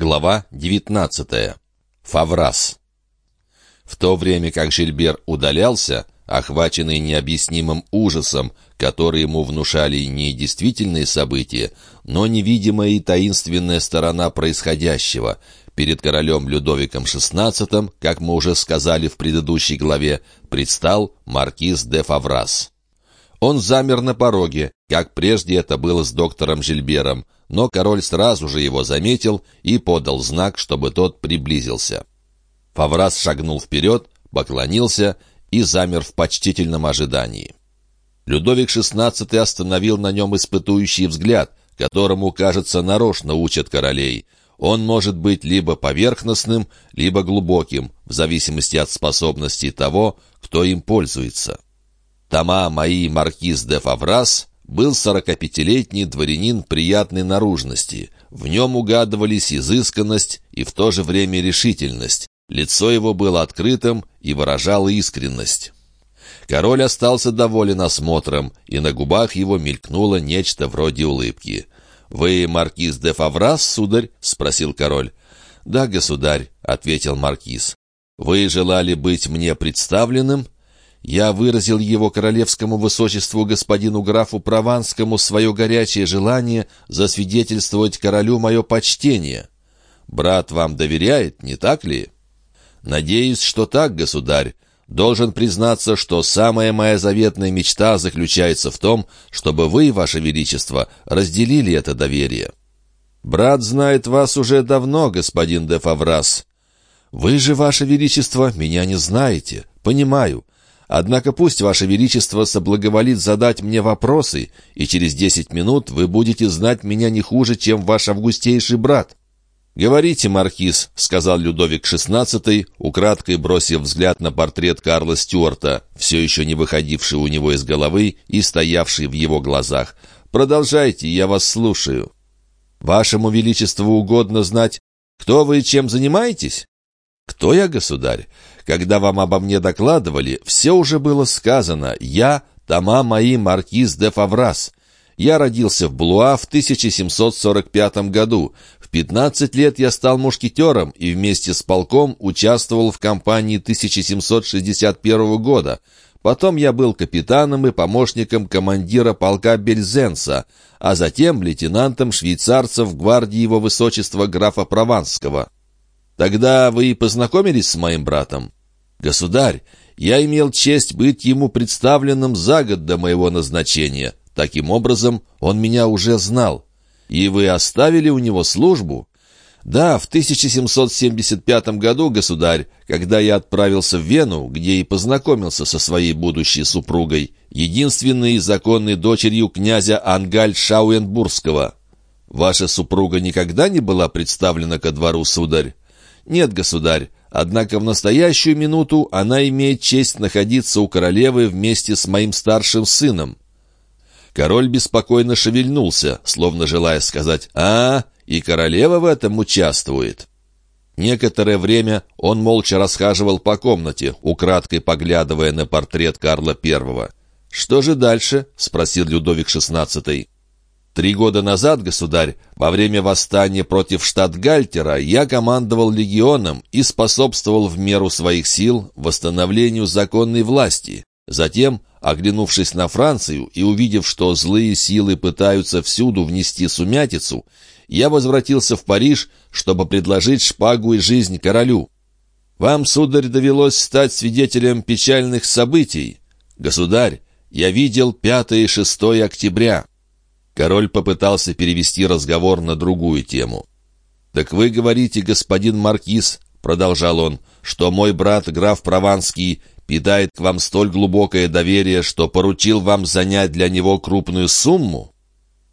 Глава 19. Фаврас. В то время как Жильбер удалялся, охваченный необъяснимым ужасом, который ему внушали не действительные события, но невидимая и таинственная сторона происходящего, перед королем Людовиком XVI, как мы уже сказали в предыдущей главе, предстал маркиз де Фаврас. Он замер на пороге, как прежде это было с доктором Жильбером, но король сразу же его заметил и подал знак, чтобы тот приблизился. Фаврас шагнул вперед, поклонился и замер в почтительном ожидании. Людовик XVI остановил на нем испытующий взгляд, которому, кажется, нарочно учат королей. Он может быть либо поверхностным, либо глубоким, в зависимости от способностей того, кто им пользуется. Тома мои маркиз де Фаврас был сорокапятилетний дворянин приятной наружности. В нем угадывались изысканность и в то же время решительность. Лицо его было открытым и выражало искренность. Король остался доволен осмотром, и на губах его мелькнуло нечто вроде улыбки. «Вы маркиз де Фаврас, сударь?» — спросил король. «Да, государь», — ответил маркиз. «Вы желали быть мне представленным?» Я выразил его королевскому высочеству господину графу Прованскому свое горячее желание засвидетельствовать королю мое почтение. Брат вам доверяет, не так ли? Надеюсь, что так, государь. Должен признаться, что самая моя заветная мечта заключается в том, чтобы вы, ваше величество, разделили это доверие. Брат знает вас уже давно, господин де Фаврас. Вы же, ваше величество, меня не знаете. Понимаю. Однако пусть Ваше Величество соблаговолит задать мне вопросы, и через десять минут вы будете знать меня не хуже, чем ваш августейший брат». «Говорите, Маркиз», — сказал Людовик XVI, украдкой бросив взгляд на портрет Карла Стюарта, все еще не выходивший у него из головы и стоявший в его глазах. «Продолжайте, я вас слушаю». «Вашему Величеству угодно знать, кто вы и чем занимаетесь?» «Кто я, государь? Когда вам обо мне докладывали, все уже было сказано. Я — Тома Мои Маркиз де Фаврас. Я родился в Блуа в 1745 году. В 15 лет я стал мушкетером и вместе с полком участвовал в кампании 1761 года. Потом я был капитаном и помощником командира полка Бельзенса, а затем лейтенантом швейцарцев гвардии его высочества графа Прованского. Тогда вы познакомились с моим братом? Государь, я имел честь быть ему представленным за год до моего назначения. Таким образом, он меня уже знал. И вы оставили у него службу? Да, в 1775 году, государь, когда я отправился в Вену, где и познакомился со своей будущей супругой, единственной законной дочерью князя Ангаль Шауенбургского. Ваша супруга никогда не была представлена ко двору, сударь? «Нет, государь, однако в настоящую минуту она имеет честь находиться у королевы вместе с моим старшим сыном». Король беспокойно шевельнулся, словно желая сказать «А, и королева в этом участвует». Некоторое время он молча расхаживал по комнате, украдкой поглядывая на портрет Карла I. «Что же дальше?» — спросил Людовик XVI. Три года назад, государь, во время восстания против штат-Гальтера я командовал легионом и способствовал в меру своих сил восстановлению законной власти. Затем, оглянувшись на Францию и увидев, что злые силы пытаются всюду внести сумятицу, я возвратился в Париж, чтобы предложить шпагу и жизнь королю. Вам, сударь, довелось стать свидетелем печальных событий. Государь, я видел 5 и 6 октября. Король попытался перевести разговор на другую тему. «Так вы говорите, господин Маркиз, — продолжал он, — что мой брат, граф Прованский, питает к вам столь глубокое доверие, что поручил вам занять для него крупную сумму?»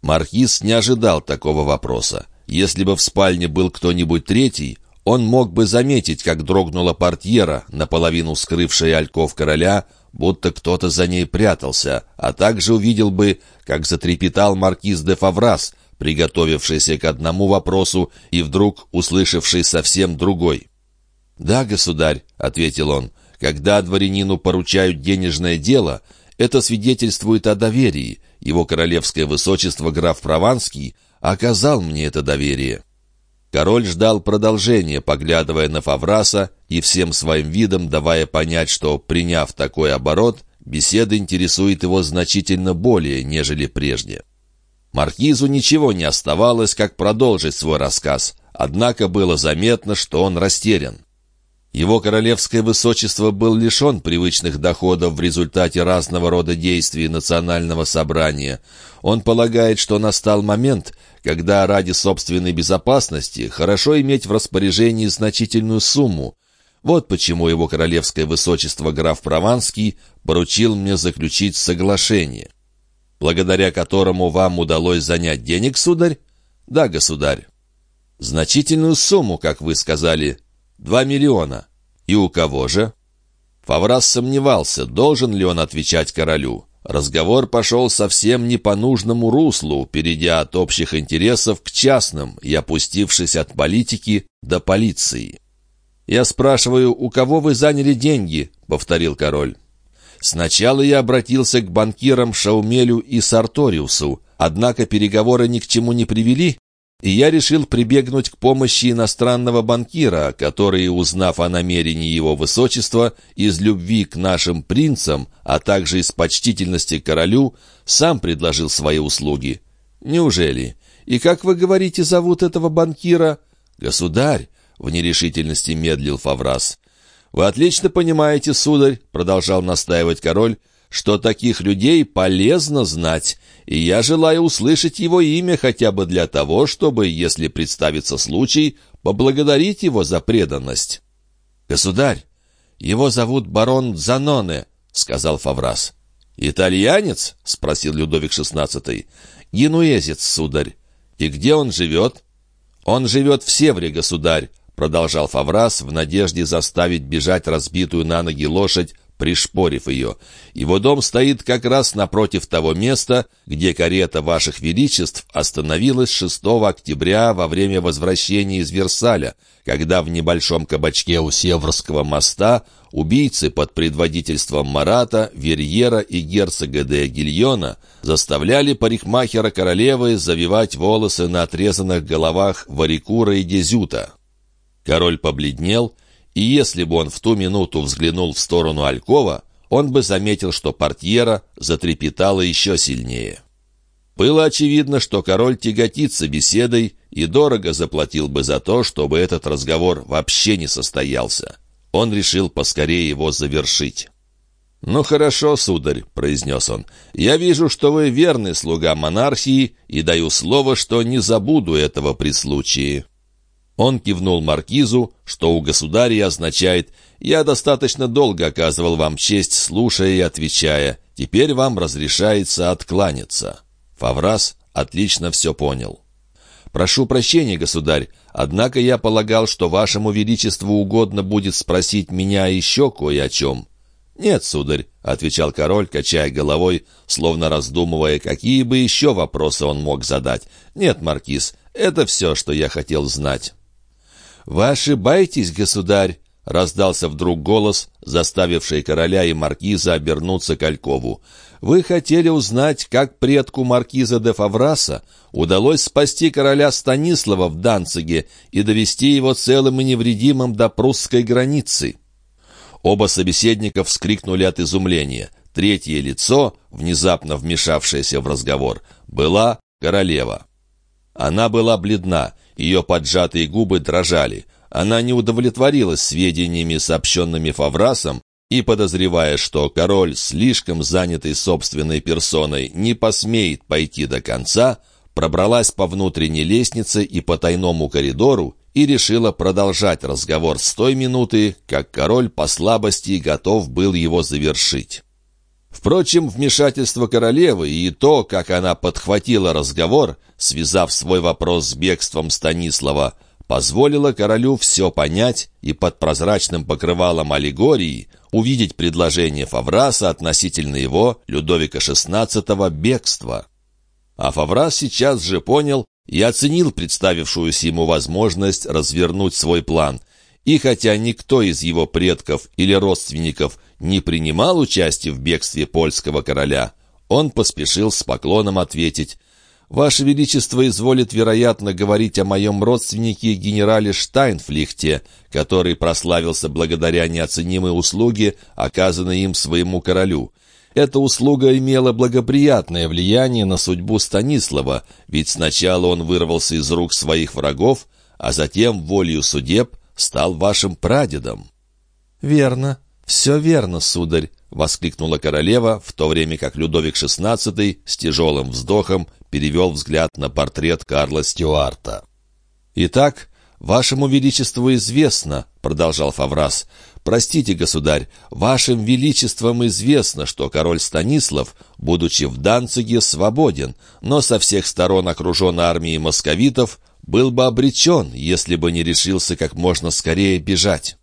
Маркиз не ожидал такого вопроса. Если бы в спальне был кто-нибудь третий, он мог бы заметить, как дрогнула портьера, наполовину скрывшая ольков короля, будто кто-то за ней прятался, а также увидел бы, как затрепетал маркиз де Фаврас, приготовившийся к одному вопросу и вдруг услышавший совсем другой. «Да, государь», — ответил он, — «когда дворянину поручают денежное дело, это свидетельствует о доверии. Его королевское высочество граф Прованский оказал мне это доверие». Король ждал продолжения, поглядывая на Фавраса и всем своим видом давая понять, что, приняв такой оборот, беседа интересует его значительно более, нежели прежде. Маркизу ничего не оставалось, как продолжить свой рассказ, однако было заметно, что он растерян. Его королевское высочество был лишен привычных доходов в результате разного рода действий национального собрания. Он полагает, что настал момент, когда ради собственной безопасности хорошо иметь в распоряжении значительную сумму. Вот почему его королевское высочество граф Прованский поручил мне заключить соглашение, благодаря которому вам удалось занять денег, сударь? Да, государь. Значительную сумму, как вы сказали, Два миллиона. И у кого же? Фаврас сомневался, должен ли он отвечать королю. Разговор пошел совсем не по нужному руслу, перейдя от общих интересов к частным и опустившись от политики до полиции. «Я спрашиваю, у кого вы заняли деньги?» — повторил король. «Сначала я обратился к банкирам Шаумелю и Сарториусу, однако переговоры ни к чему не привели, и я решил прибегнуть к помощи иностранного банкира, который, узнав о намерении его высочества, из любви к нашим принцам, а также из почтительности королю, сам предложил свои услуги. Неужели? И как вы говорите, зовут этого банкира? Государь, в нерешительности медлил Фаврас. «Вы отлично понимаете, сударь», — продолжал настаивать король, что таких людей полезно знать, и я желаю услышать его имя хотя бы для того, чтобы, если представится случай, поблагодарить его за преданность». «Государь, его зовут барон Заноне», — сказал Фаврас. «Итальянец?» — спросил Людовик XVI. «Генуэзец, сударь. И где он живет?» «Он живет в Севре, государь», — продолжал Фаврас в надежде заставить бежать разбитую на ноги лошадь пришпорив ее. Его дом стоит как раз напротив того места, где карета ваших величеств остановилась 6 октября во время возвращения из Версаля, когда в небольшом кабачке у Севрского моста убийцы под предводительством Марата, Верьера и герцога де Гильона заставляли парикмахера королевы завивать волосы на отрезанных головах Варикура и Дезюта. Король побледнел и если бы он в ту минуту взглянул в сторону Алькова, он бы заметил, что портьера затрепетала еще сильнее. Было очевидно, что король тяготится беседой и дорого заплатил бы за то, чтобы этот разговор вообще не состоялся. Он решил поскорее его завершить. «Ну хорошо, сударь», — произнес он, — «я вижу, что вы верный слуга монархии и даю слово, что не забуду этого при случае». Он кивнул маркизу, что у государя означает «Я достаточно долго оказывал вам честь, слушая и отвечая. Теперь вам разрешается откланяться». Фаврас отлично все понял. «Прошу прощения, государь, однако я полагал, что вашему величеству угодно будет спросить меня еще кое о чем». «Нет, сударь», — отвечал король, качая головой, словно раздумывая, какие бы еще вопросы он мог задать. «Нет, маркиз, это все, что я хотел знать». «Вы ошибаетесь, государь!» — раздался вдруг голос, заставивший короля и маркиза обернуться к Алькову. «Вы хотели узнать, как предку маркиза де Фавраса удалось спасти короля Станислава в Данциге и довести его целым и невредимым до прусской границы». Оба собеседника вскрикнули от изумления. Третье лицо, внезапно вмешавшееся в разговор, была королева. Она была бледна, ее поджатые губы дрожали. Она не удовлетворилась сведениями, сообщенными Фаврасом, и, подозревая, что король, слишком занятый собственной персоной, не посмеет пойти до конца, пробралась по внутренней лестнице и по тайному коридору и решила продолжать разговор с той минуты, как король по слабости готов был его завершить. Впрочем, вмешательство королевы и то, как она подхватила разговор, связав свой вопрос с бегством Станислава, позволило королю все понять и под прозрачным покрывалом аллегории увидеть предложение Фавраса относительно его, Людовика XVI, бегства. А Фаврас сейчас же понял и оценил представившуюся ему возможность развернуть свой план. И хотя никто из его предков или родственников не принимал участия в бегстве польского короля, он поспешил с поклоном ответить Ваше Величество изволит, вероятно, говорить о моем родственнике генерале Штайнфлихте, который прославился благодаря неоценимой услуге, оказанной им своему королю. Эта услуга имела благоприятное влияние на судьбу Станислава, ведь сначала он вырвался из рук своих врагов, а затем, волею судеб, стал вашим прадедом». «Верно, все верно, сударь», — воскликнула королева, в то время как Людовик XVI с тяжелым вздохом перевел взгляд на портрет Карла Стюарта. «Итак, вашему величеству известно», — продолжал Фаврас, «простите, государь, вашим величеством известно, что король Станислав, будучи в Данциге, свободен, но со всех сторон окружен армией московитов, был бы обречен, если бы не решился как можно скорее бежать».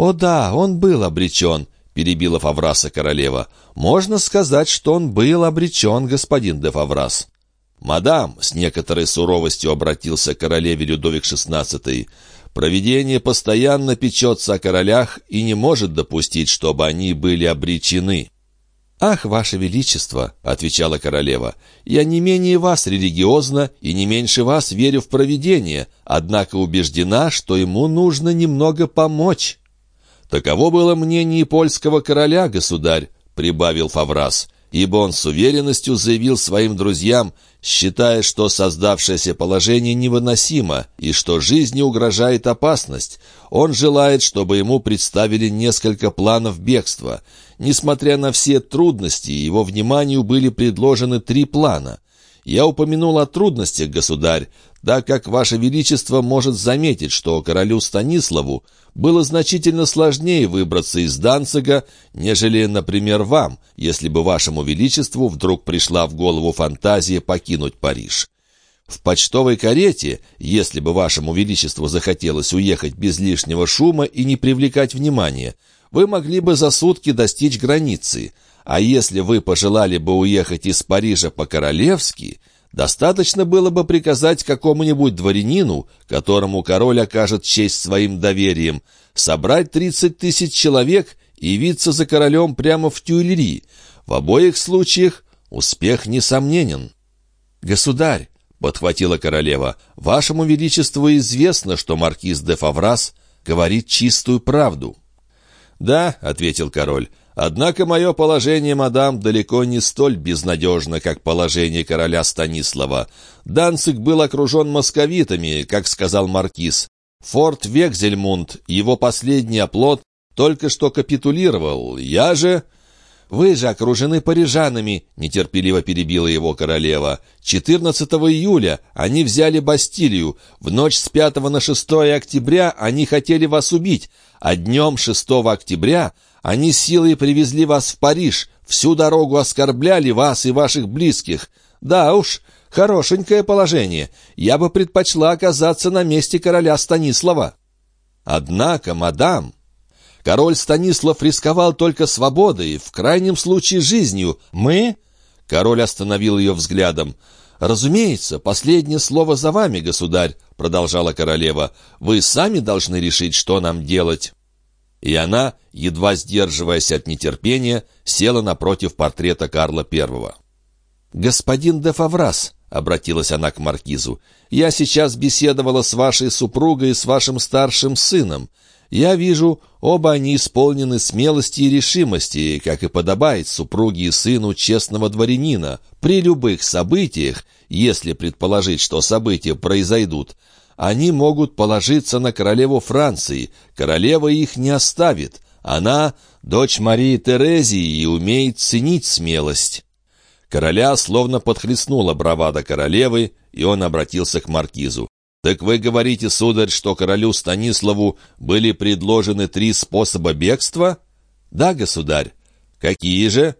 «О да, он был обречен», — перебила Фавраса королева. «Можно сказать, что он был обречен, господин де Фаврас». «Мадам», — с некоторой суровостью обратился к королеве Людовик XVI, «провидение постоянно печется о королях и не может допустить, чтобы они были обречены». «Ах, ваше величество!» — отвечала королева. «Я не менее вас религиозна и не меньше вас верю в провидение, однако убеждена, что ему нужно немного помочь». «Таково было мнение польского короля, государь», — прибавил Фаврас ибо он с уверенностью заявил своим друзьям, считая, что создавшееся положение невыносимо и что жизни угрожает опасность. Он желает, чтобы ему представили несколько планов бегства. Несмотря на все трудности, его вниманию были предложены три плана. Я упомянул о трудностях, государь, так как Ваше Величество может заметить, что королю Станиславу было значительно сложнее выбраться из Данцига, нежели, например, вам, если бы Вашему Величеству вдруг пришла в голову фантазия покинуть Париж. В почтовой карете, если бы Вашему Величеству захотелось уехать без лишнего шума и не привлекать внимания, вы могли бы за сутки достичь границы, а если вы пожелали бы уехать из Парижа по-королевски, Достаточно было бы приказать какому-нибудь дворянину, которому король окажет честь своим доверием, собрать тридцать тысяч человек и явиться за королем прямо в Тюильри. В обоих случаях успех несомненен. «Государь», — подхватила королева, — «вашему величеству известно, что маркиз де Фаврас говорит чистую правду». «Да», — ответил король, Однако мое положение, мадам, далеко не столь безнадежно, как положение короля Станислава. Данцик был окружен московитами, как сказал маркиз. Форт Векзельмунд, его последний оплот, только что капитулировал. Я же... «Вы же окружены парижанами», — нетерпеливо перебила его королева. «14 июля они взяли Бастилию. В ночь с 5 на 6 октября они хотели вас убить, а днем 6 октября они силой привезли вас в Париж, всю дорогу оскорбляли вас и ваших близких. Да уж, хорошенькое положение. Я бы предпочла оказаться на месте короля Станислава. Однако, мадам, король Станислав рисковал только свободой, в крайнем случае жизнью. Мы...» Король остановил ее взглядом. «Разумеется, последнее слово за вами, государь», — продолжала королева. «Вы сами должны решить, что нам делать». И она, едва сдерживаясь от нетерпения, села напротив портрета Карла I. «Господин де Фаврас», — обратилась она к маркизу, — «я сейчас беседовала с вашей супругой и с вашим старшим сыном. Я вижу, оба они исполнены смелости и решимости, как и подобает супруге и сыну честного дворянина. При любых событиях, если предположить, что события произойдут, они могут положиться на королеву Франции. Королева их не оставит. Она — дочь Марии Терезии и умеет ценить смелость». Короля словно подхлестнула бравада королевы, и он обратился к маркизу. «Так вы говорите, сударь, что королю Станиславу были предложены три способа бегства?» «Да, государь». «Какие же?»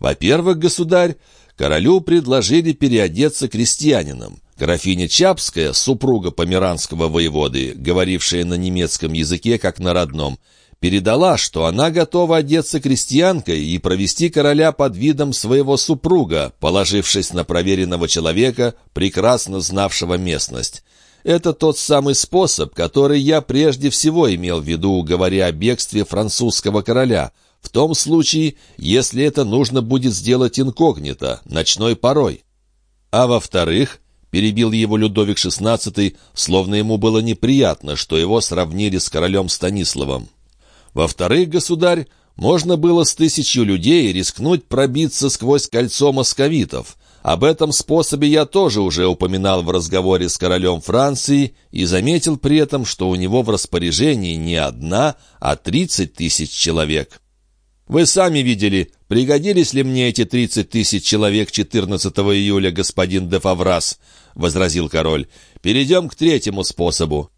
«Во-первых, государь, королю предложили переодеться крестьянином. Графиня Чапская, супруга померанского воеводы, говорившая на немецком языке как на родном, передала, что она готова одеться крестьянкой и провести короля под видом своего супруга, положившись на проверенного человека, прекрасно знавшего местность. Это тот самый способ, который я прежде всего имел в виду, говоря о бегстве французского короля, в том случае, если это нужно будет сделать инкогнито, ночной порой. А во-вторых, перебил его Людовик XVI, словно ему было неприятно, что его сравнили с королем Станиславом. Во-вторых, государь, можно было с тысячью людей рискнуть пробиться сквозь кольцо московитов. Об этом способе я тоже уже упоминал в разговоре с королем Франции и заметил при этом, что у него в распоряжении не одна, а тридцать тысяч человек. Вы сами видели, пригодились ли мне эти тридцать тысяч человек 14 июля, господин де Фаврас, — возразил король. Перейдем к третьему способу.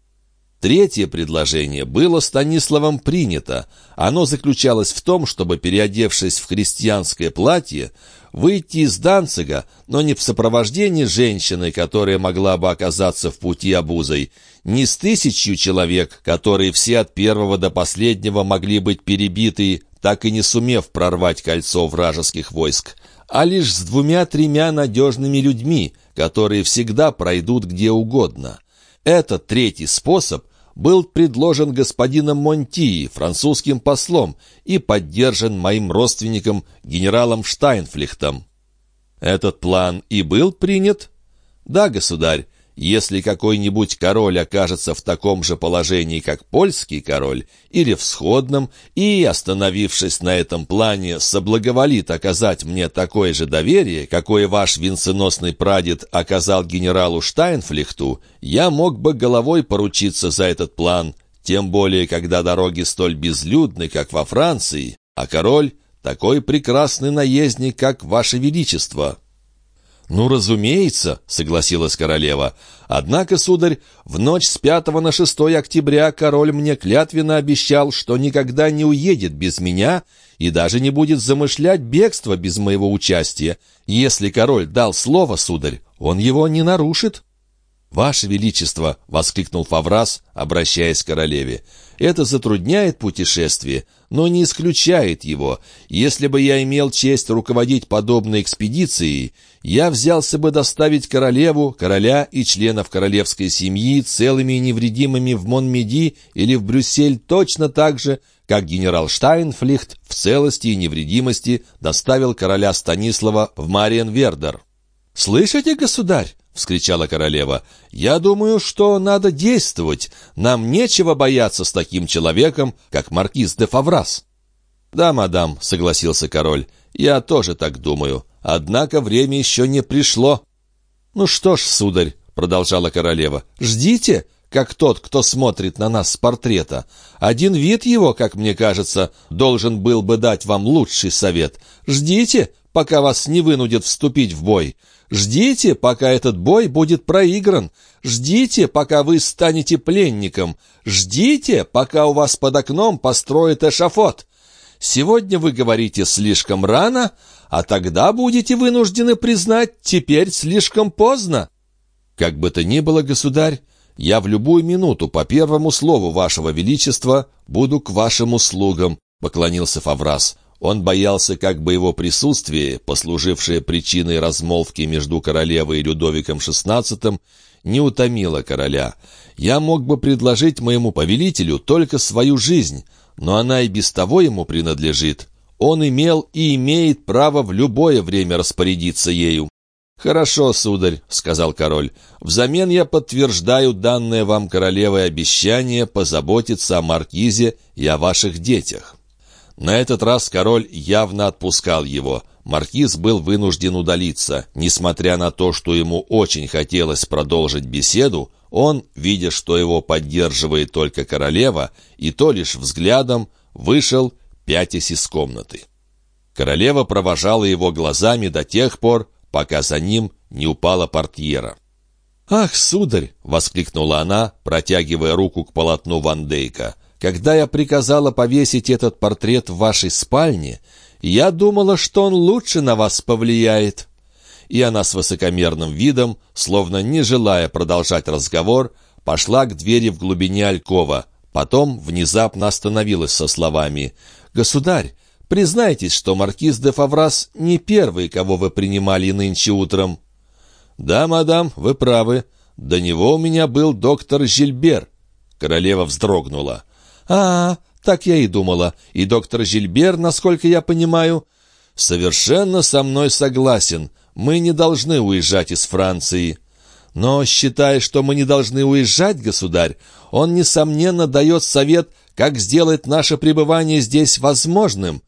Третье предложение было Станиславом принято. Оно заключалось в том, чтобы, переодевшись в христианское платье, выйти из Данцига, но не в сопровождении женщины, которая могла бы оказаться в пути обузой, не с тысячью человек, которые все от первого до последнего могли быть перебиты, так и не сумев прорвать кольцо вражеских войск, а лишь с двумя-тремя надежными людьми, которые всегда пройдут где угодно. Этот третий способ был предложен господином Монтии, французским послом, и поддержан моим родственником, генералом Штайнфлихтом. Этот план и был принят? Да, государь, если какой-нибудь король окажется в таком же положении, как польский король, или в сходном, и, остановившись на этом плане, соблаговолит оказать мне такое же доверие, какое ваш венценосный прадед оказал генералу Штайнфлихту, я мог бы головой поручиться за этот план, тем более, когда дороги столь безлюдны, как во Франции, а король — такой прекрасный наездник, как ваше величество». «Ну, разумеется», — согласилась королева. «Однако, сударь, в ночь с 5 на 6 октября король мне клятвенно обещал, что никогда не уедет без меня и даже не будет замышлять бегство без моего участия. Если король дал слово, сударь, он его не нарушит». «Ваше Величество!» — воскликнул Фаврас, обращаясь к королеве. «Это затрудняет путешествие, но не исключает его. Если бы я имел честь руководить подобной экспедицией, я взялся бы доставить королеву, короля и членов королевской семьи целыми и невредимыми в Монмеди или в Брюссель точно так же, как генерал Штайнфлихт в целости и невредимости доставил короля Станислава в Мариенвердер». «Слышите, государь?» — вскричала королева. «Я думаю, что надо действовать. Нам нечего бояться с таким человеком, как маркиз де Фаврас». «Да, мадам», — согласился король, — «я тоже так думаю. Однако время еще не пришло». «Ну что ж, сударь», — продолжала королева, — «ждите, как тот, кто смотрит на нас с портрета. Один вид его, как мне кажется, должен был бы дать вам лучший совет. Ждите, пока вас не вынудят вступить в бой. Ждите, пока этот бой будет проигран. Ждите, пока вы станете пленником. Ждите, пока у вас под окном построят эшафот. Сегодня вы говорите слишком рано, а тогда будете вынуждены признать теперь слишком поздно. Как бы то ни было, государь, я в любую минуту по первому слову вашего величества буду к вашим услугам, поклонился Фаврас. Он боялся, как бы его присутствие, послужившее причиной размолвки между королевой и Людовиком XVI, не утомило короля. Я мог бы предложить моему повелителю только свою жизнь, но она и без того ему принадлежит. Он имел и имеет право в любое время распорядиться ею. «Хорошо, сударь», — сказал король, — «взамен я подтверждаю данное вам королевой обещание позаботиться о маркизе и о ваших детях». На этот раз король явно отпускал его. Маркиз был вынужден удалиться. Несмотря на то, что ему очень хотелось продолжить беседу, он, видя, что его поддерживает только королева, и то лишь взглядом, вышел, пятясь из комнаты. Королева провожала его глазами до тех пор, пока за ним не упала портьера. «Ах, сударь!» — воскликнула она, протягивая руку к полотну Ван Дейка. Когда я приказала повесить этот портрет в вашей спальне, я думала, что он лучше на вас повлияет». И она с высокомерным видом, словно не желая продолжать разговор, пошла к двери в глубине алькова. Потом внезапно остановилась со словами «Государь, признайтесь, что маркиз де Фаврас не первый, кого вы принимали нынче утром». «Да, мадам, вы правы. До него у меня был доктор Жильбер». Королева вздрогнула. «А, так я и думала. И доктор Жильбер, насколько я понимаю...» «Совершенно со мной согласен. мы не должны уезжать из Франции». «Но, считая, что мы не должны уезжать, государь, он, несомненно, дает совет, как сделать наше пребывание здесь возможным».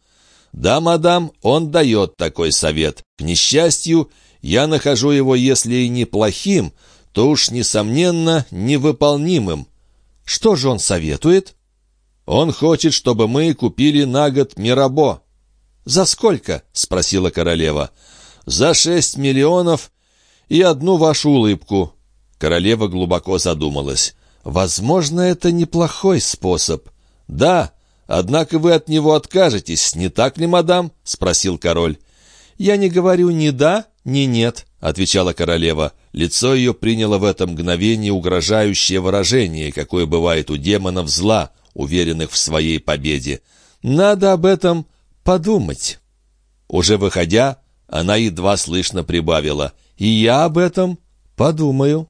«Да, мадам, он дает такой совет. К несчастью, я нахожу его, если и неплохим, то уж, несомненно, невыполнимым». «Что же он советует?» «Он хочет, чтобы мы купили на год Мирабо». «За сколько?» — спросила королева. «За шесть миллионов и одну вашу улыбку». Королева глубоко задумалась. «Возможно, это неплохой способ». «Да, однако вы от него откажетесь, не так ли, мадам?» — спросил король. «Я не говорю ни да, ни нет», — отвечала королева. Лицо ее приняло в это мгновение угрожающее выражение, какое бывает у демонов зла, уверенных в своей победе. «Надо об этом подумать». Уже выходя, она едва слышно прибавила. «И я об этом подумаю».